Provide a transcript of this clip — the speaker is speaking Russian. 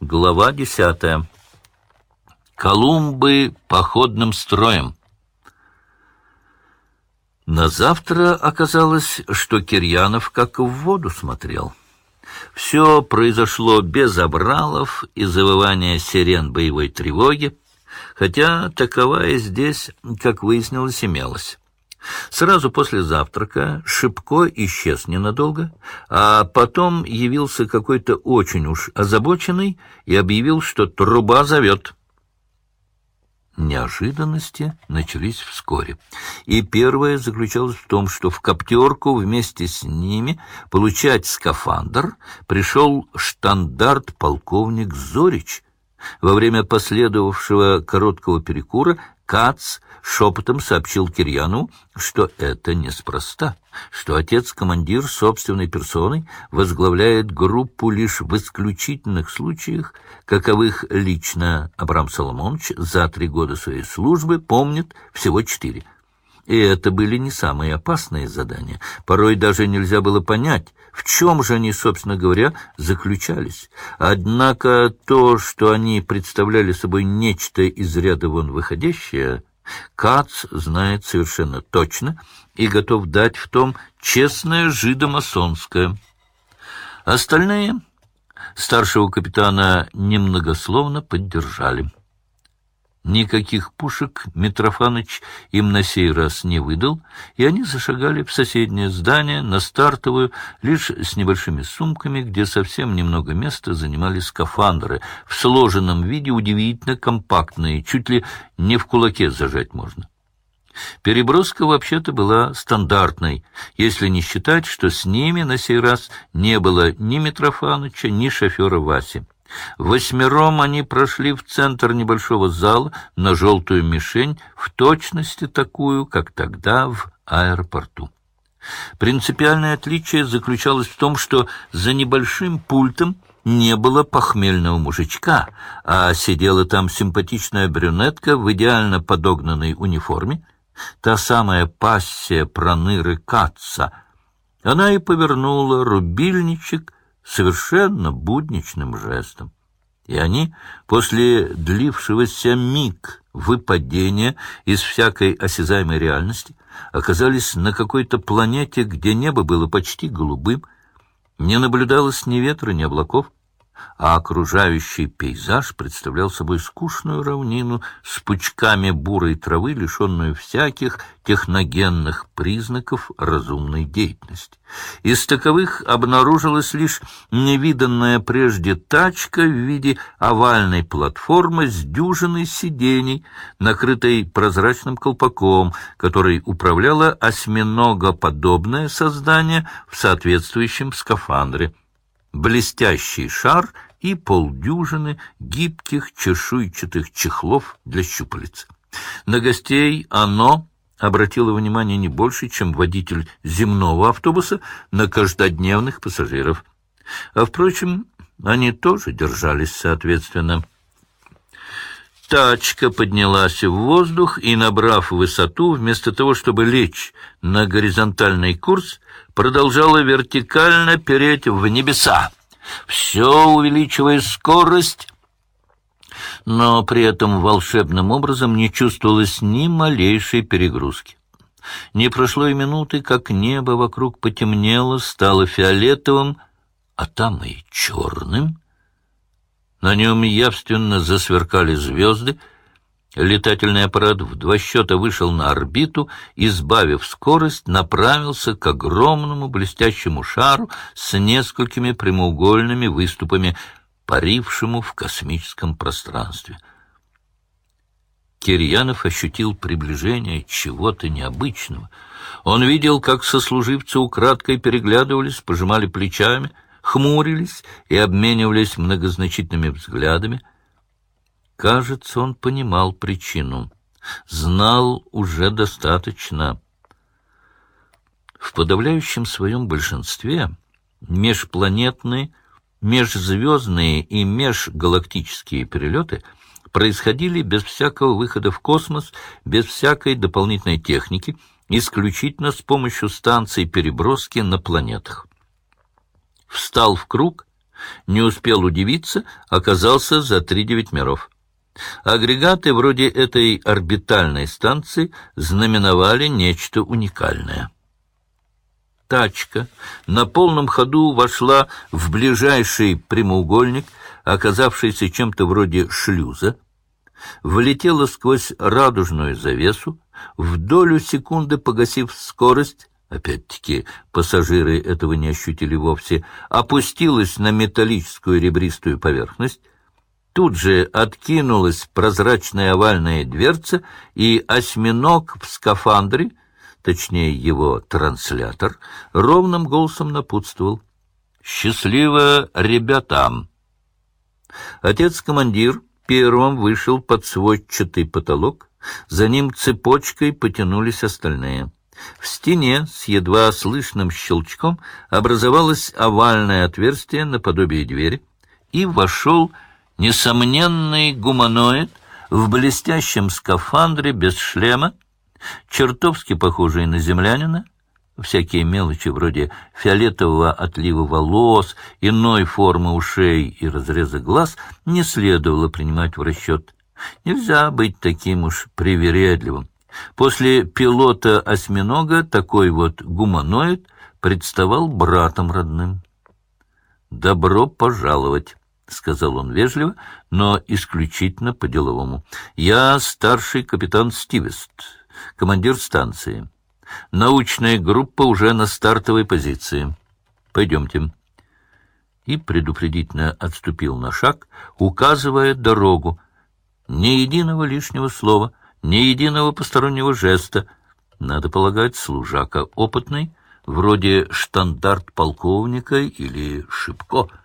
Глава десятая. Колумбы походным строем. На завтра оказалось, что Кирьянов как в воду смотрел. Все произошло без обралов и завывания сирен боевой тревоги, хотя таковая здесь, как выяснилось, имелась. Сразу после завтрака Шипко исчез ненадолго, а потом явился какой-то очень уж озабоченный и объявил, что труба зовет. Неожиданности начались вскоре, и первое заключалось в том, что в коптерку вместе с ними получать скафандр пришел штандарт-полковник Зорич. Во время последовавшего короткого перекура Кац шепотом сообщил Кирьяну, что это неспроста, что отец-командир собственной персоной возглавляет группу лишь в исключительных случаях, каковых лично Абрам Соломонович за три года своей службы помнит всего четыре. И это были не самые опасные задания. Порой даже нельзя было понять, в чем же они, собственно говоря, заключались. Однако то, что они представляли собой нечто из ряда вон выходящее, Кац знает совершенно точно и готов дать в том честное жидомасонское. Остальные старшего капитана немногословно поддержали. Никаких пушек Митрофаныч им на сей раз не выдал, и они зашагали в соседнее здание, на стартовую, лишь с небольшими сумками, где совсем немного места занимали скафандры, в сложенном виде удивительно компактные, чуть ли не в кулаке зажать можно. Переброска вообще-то была стандартной, если не считать, что с ними на сей раз не было ни Митрофаныча, ни шофера Васи. Восьмером они прошли в центр небольшого зала на желтую мишень, в точности такую, как тогда в аэропорту. Принципиальное отличие заключалось в том, что за небольшим пультом не было похмельного мужичка, а сидела там симпатичная брюнетка в идеально подогнанной униформе, та самая пассия проныры Катца. Она и повернула рубильничек, совершенно будничным жестом. И они, после длившегося миг выпадения из всякой осязаемой реальности, оказались на какой-то планете, где небо было почти голубым, не наблюдалось ни ветра, ни облаков, а окружающий пейзаж представлял собой скучную равнину с пучками бурой травы, лишенную всяких техногенных признаков разумной деятельности. Из таковых обнаружилась лишь невиданная прежде тачка в виде овальной платформы с дюжиной сидений, накрытой прозрачным колпаком, который управляло осьминогоподобное создание в соответствующем скафандре блестящий шар и полдюжины гибких чешуйчатых чехлов для щупалец. На гостей оно обратило внимание не больше, чем водитель земного автобуса на каждодневных пассажиров. А, впрочем, они тоже держались соответственно. Тачка поднялась в воздух и, набрав высоту, вместо того, чтобы лечь на горизонтальный курс, продолжала вертикально переть в небеса, все увеличивая скорость, но при этом волшебным образом не чувствовалось ни малейшей перегрузки. Не прошло и минуты, как небо вокруг потемнело, стало фиолетовым, а там и черным — на нем явственно засверкали звезды. Летательный аппарат в два счета вышел на орбиту и, сбавив скорость, направился к огромному блестящему шару с несколькими прямоугольными выступами, парившему в космическом пространстве. Кирьянов ощутил приближение чего-то необычного. Он видел, как сослуживцы украдкой переглядывались, пожимали плечами — хмурились и обменивались многозначительными взглядами. Кажется, он понимал причину, знал уже достаточно. В подавляющем своем большинстве межпланетные, межзвездные и межгалактические перелеты происходили без всякого выхода в космос, без всякой дополнительной техники, исключительно с помощью станций переброски на планетах встал в круг, Не успел удивиться, оказался за три девять миров. Агрегаты вроде этой орбитальной станции знаменовали нечто уникальное. Тачка на полном ходу вошла в ближайший прямоугольник, оказавшийся чем-то вроде шлюза, влетела сквозь радужную завесу, в долю секунды погасив скорость, опять-таки пассажиры этого не ощутили вовсе, опустилась на металлическую ребристую поверхность, тут же откинулась прозрачная овальная дверца, и осьминог в скафандре, точнее его транслятор, ровным голосом напутствовал. «Счастливо ребятам!» Отец-командир первым вышел под сводчатый потолок, за ним цепочкой потянулись остальные. В стене с едва слышным щелчком образовалось овальное отверстие наподобие двери, и вошел несомненный гуманоид в блестящем скафандре без шлема, чертовски похожий на землянина, всякие мелочи вроде фиолетового отлива волос, иной формы ушей и разреза глаз не следовало принимать в расчет. Нельзя быть таким уж привередливым. После пилота-осьминога такой вот гуманоид представал братом родным. «Добро пожаловать!» — сказал он вежливо, но исключительно по-деловому. «Я старший капитан Стивест, командир станции. Научная группа уже на стартовой позиции. Пойдемте». И предупредительно отступил на шаг, указывая дорогу, ни единого лишнего слова, ни единого постороннего жеста. Надо полагать, служака опытный, вроде штандарт полковника или Шипко —